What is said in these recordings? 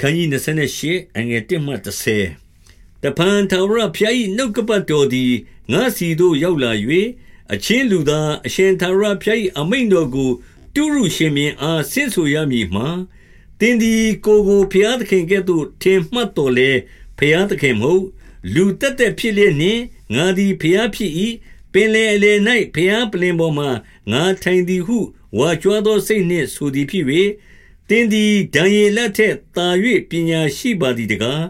ခန်းကြီး28အငယ်1မှ30တပန်ထာဝရဘုရား၏နှုတ်ကပတ်တော်သည်ငါစီသို့ရောက်လာ၍အချင်းလူသားအရှင်ထာဝရဘုရား၏အမိန့်တော်ကိုတုရုရှင်မြင်အားဆင့်ဆိုရမည်မှာတင်းဒီကိုကိုဘုရားသခင်ကဲ့သို့ထင်မှတ်တော်လေဘုရားသခင်မဟုတ်လူတက်တက်ဖြစ်လျက်နှင့်ငါသည်ဘုရားဖြစ်၏ပင်လေအလေ၌ဘုရားပလင်ပေါ်မှာငါထိုင်သည်ဟုဝါကြွားသောစိတ်နှင့်ဆိုသည်ဖြစ်၍ တင်းဒီဒံယေလထက်တာ၍ပညာရှိပါသည်တကား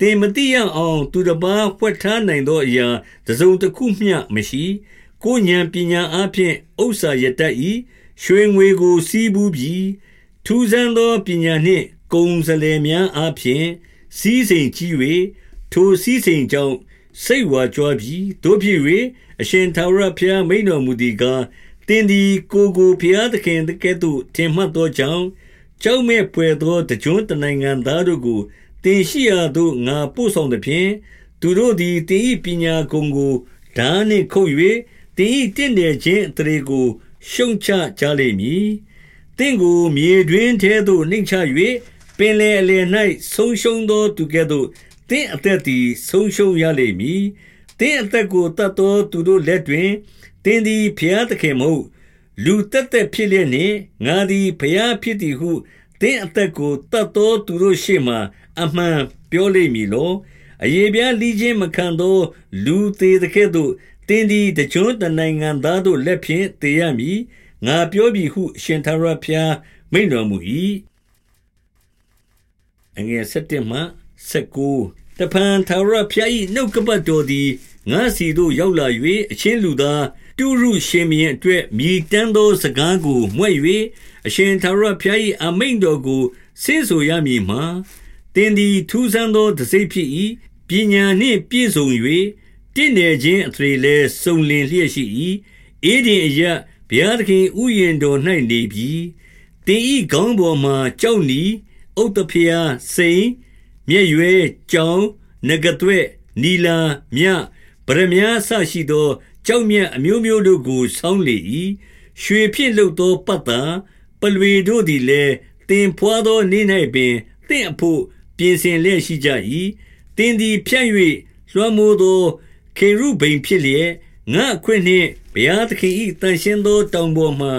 တင်မတိရအောင် သူတစ်ပါးဖွက်ထားနိုင်သောအရာတစုံတစ်ခုမျှမရှိကိုဉဏ်ပညာအပြင်ဥစ္စာရတတ်၏ရွှေငွေကိုစီးပူးပြီးထူးဆန်းသောပညာနှင့်ကုံစလဲများအပြင်စီးစိမ်ကြီး၍ထိုစီးစိမ်ကြောင့်စိတ်ဝါကြွားပြီးတို့ဖြစ်၍အရှင်သာရဘုရားမိန်တော်မူသည်ကားတင်းဒီကိုကိုဘုရားသခင်တကဲ့သို့ထင်မှတ်သောကြောင့် ကြောက်မဲ့ပွေသောတကြွတနိုင်ငံသားတို့ကိုတင်ရှိရာသို့ငါပို့ဆောင်သဖြင့်သူတို့သည်တင်ဤပညာကုံကိုဓာနှင့်ခုတ်၍တင်ဤတင့်တယ်ခြင်းအတရေကို ရှုံချကြလိမ့်မည်တင့်ကိုမြေတွင်ထဲသို့နှိမ့်ချ၍ပင်လေအလယ်၌ဆုံးရှုံးသောသူကဲ့သို့တင့်အသက်သည်ဆုံးရှုံးရလိမ့်မည်တင်းအသက်ကိုတတ်သောသူတို့လက်တွင်တင်းသည်ဘုရားသခင်မဟုတ် လူတက်တက်ဖြစ်လျက်နှင့်ငါသည်ဘုရားဖြစ်သည်ဟုတင်းအသက်ကိုတတ်သောသူတို့ရှေ့မှအမှန်ပြောလိမ့်မည်လောအယေပြားလီချင်းမခံသော လူသေးတဲ့ကဲ့သို့တင်းသည်တကြွတနိုင်ငံသားတို့လက်ဖြင့်တည်ရမည်ငါပြောပြီဟုရှင်သာရဖျားမိန်တော်မူ၏အငယ်7မှ19တဖန်သာရဖျား၏နှုတ်ကပတ်တော်သည် ငါစီတို့ရောက်လာ၍အချင်းလူသားတုရုရှင်မြင်အတွက်မြည်တမ်းသောစကားကိုမွဲ့၍အရှင်သာရဖျား၏အမိန်တော်ကိုဆင့်ဆိုရမည်မှာတင်းသည်ထူးဆန်းသောတစိ့ဖြစ်၏ပညာနှင့်ပြည့်စုံ၍တင့်တယ်ခြင်းအထရေလဲစုံလင်လျက်ရှိ၏အေးဒီအရဘုရားသခင်ဥယျင်တော်၌နေပြီးတင်းဤခေါင်းပေါ်မှကြောက်နီဥတ္တဖျားစိန်မြဲ့ရွဲကြောင်နဂသွဲ့နီလာမြ ဗရမ ्या ဆရှိသော ကြောက်မြတ်အမျိုးမျိုးတို့ကိုဆောင်းလေ၏ရွှေဖြစ်လုသောပတ်တာပလွေတို့သည်လည်းတင်ဖွာသောနေ့၌ပင်တင့်အဖို့ပြင်ဆင်လျက်ရှိကြ၏တင်းသည်ဖြန့်၍လွှမ်းမိုးသောခေရုဗိမ်ဖြစ်လျက်ငါအခွင့်နှင့်ဘုရားသခင်၏တန်ရှင်းသောတောင်ပေါ်မှ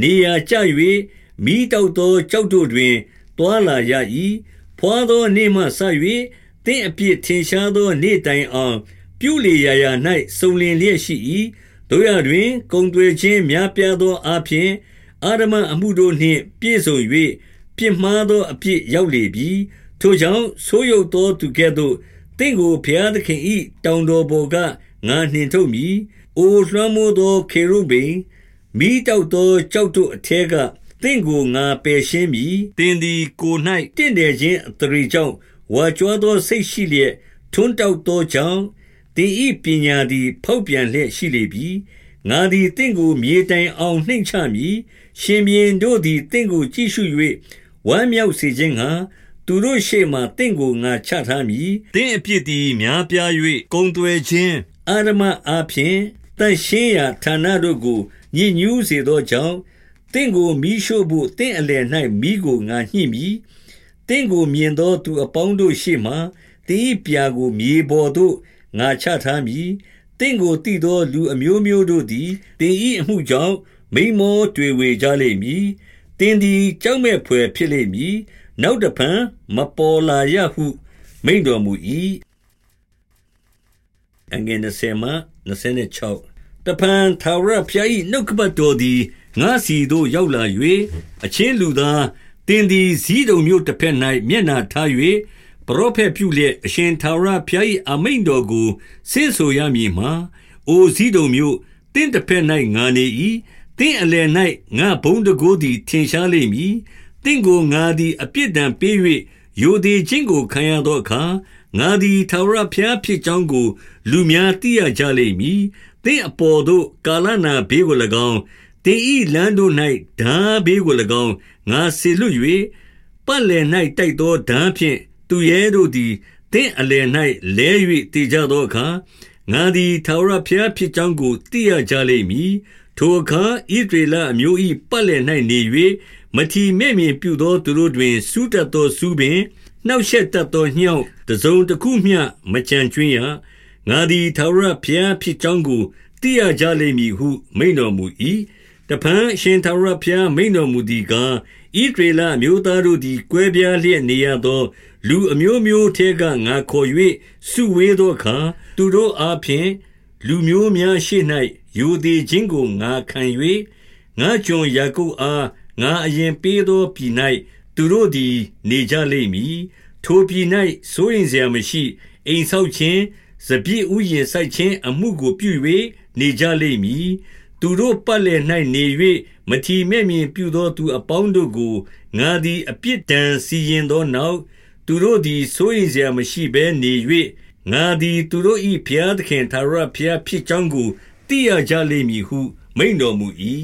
နေရာကျ၍မိတောက်သောကြောက်တို့တွင်တွာလာရ၏ဖွာသောနေ့မှဆ၍တင့်အပြစ်ထင်ရှားသောနေ့တိုင်အောင် ပြုလေရာရာ၌စုံလင်လျက်ရှိ၏တို့ရတွင် ကုံတွေခြင်းများပြားသောအဖြစ်အာရမအမှုတို့နှင့် ပြည့်စုံ၍ပြစ်မှားသောအပြစ်ရောက်လေပြီထိုကြောင့်ဆိုးရုပ်သောသူကဲ့သို့တင့်ကိုဘုရားသခင်၏တောင်တော်ပေါ်ကငါနှင်ထုတ်မည်။အိုလွှမ်းမိုးသောခေရုဗိမ်မိတောက်သောကြောက်တို့အထက်ကတင့်ကိုငါပယ်ရှင်းမည်။တင်သည်ကို၌တင့်တယ်ခြင်းအတရေကြောင့်ဝါကြွားသောစိတ်ရှိလျက်ထွန်းတောက်သောကြောင့် တင်ဤပညာသည် ဖောက်ပြန်လျက်ရှိလေပြီ။ငါသည်တင့်ကိုမြေတိုင်အောင်နှိမ့်ချမည်။ရှင်မြင်းတို့သည်တင့်ကိုကြည့်ရှု၍ဝမ်းမြောက်စေခြင်းငှာသူတို့ရှေ့မှတင့်ကိုငါချထားမည်။တင့်အပြစ်သည်များပြား၍ကုံသွယ်ခြင်းအာရမအဖျင်တန်ရှင်းရာဌာနတို့ကိုညစ်ညူးစေသောကြောင့်တင့်ကိုမိရှို့ဖို့တင့်အလယ်၌မိကိုငါညှိမည်။တင့်ကိုမြင်သောသူအပေါင်းတို့ရှေ့မှတင်းဤပြာကိုမြေပေါ်သို့ ငါချထားမည်။တင့်ကိုတည်သောလူအမျိုးမျိုးတို့သည်တင်းဤအမှုကြောင့်မိမောတွေ့ဝေကြလိမ့်မည်။တင်းသည်ကြောက်မဲ့ဖွယ်ဖြစ်လိမ့်မည်။နောက်တဖန်မပေါ်လာရဟု မိန်တော်မူ၏အငယ်20မှ26တဖန်သာရဖျား၏နှုတ်ကပတ်တော်သည်ငါစီသို့ရောက်လာ၍အချင်းလူသားတင်သည်ဇီးတုံမြို့တစ်ဖက်၌မျက်နာထား၍ ပရောဖက်ပြုလျက်အရှင်သာရဖျား၏အမိန်တော်ကိုဆင့်ဆိုရမည်မှာအိုဇီးတုံမြို့တင်းတစ်ဖက်၌ငါနေ၏တင်းအလယ်၌ငါဘုံတကိုးသည်ထင်ရှားလိမ့်မည်တင့်ကိုငါသည်အပြစ်ဒဏ်ပေး၍ယိုသေးခြင်းကိုခံရသောအခါငါသည်ထာဝရဘုရားဖြစ်ကြောင်းကို လူများသိရကြလိမ့်မည်။သင်အပေါ်သို့ကာလနာဘေးကို၎င်းတင်ဤလမ်းတို့၌ဓာဘေးကို၎င်းငါဆေလွတ်၍ပတ်လည်၌တိုက်သောဓာဖြင့် သူရဲတို့သည်သင်အလယ်၌လဲ၍တည်ကြသောအခါငါသည်ထာဝရဘုရားဖြစ်ကြောင်းကိုသိရကြလိမ့်မည်။ထိုအခါဣသရေလအမျိုး၏ပတ်လည်၌နေ၍မထီမဲ့မြင်ပြုသောသူတို့တွင်စူးတတ်သောစူးပင်နှောက်ရှက်တတ်သောညှောက်တစုံတစ်ခုမျှမကြံကျွင်းရငါသည်ထာဝရဘုရားဖြစ်ကြောင်းကိုသိရကြလိမ့်မည်ဟုမိန်တော်မူ၏ တဖန်အရှင်သာရဘုရားမိန်တော်မူသည်ကားဤဒေလမျိုးသားတို့သည်ကွဲပြားလျက်နေရသော လူအမျိုးမျိုးထဲကငါခေါ်၍စုဝေးသောအခါသူတို့အားဖြင့်လူမျိုးများရှိ၌ယူသည်ခြင်းကိုငါခံ၍ငါကျွန်ယာကုပ်အားငါအရင်ပေးသောပြည်၌သူတို့သည် နေကြလိမ့်မည်ထိုပြည်၌စိုးရင်စရာမရှိအိမ်ဆောက်ခြင်းစပြည့်ဥယျာဉ်စိုက်ခြင်းအမှုကိုပြု၍နေကြလိမ့်မည် သူတို့ပတ်လည်၌နေ၍မထီမဲ့မြင်ပြုသောသူအပေါင်းတို့ကိုငါသည်အပြစ်ဒဏ်စီရင်သောနောက်သူတို့သည်စိုးရိမ်စရာမရှိဘဲနေ၍ငါသည်သူတို့၏ဘုရားသခင်သာရဘုရားဖြစ်ကြောင်းကိုသိရကြလိမ့်မည်ဟုမိန်တော်မူ၏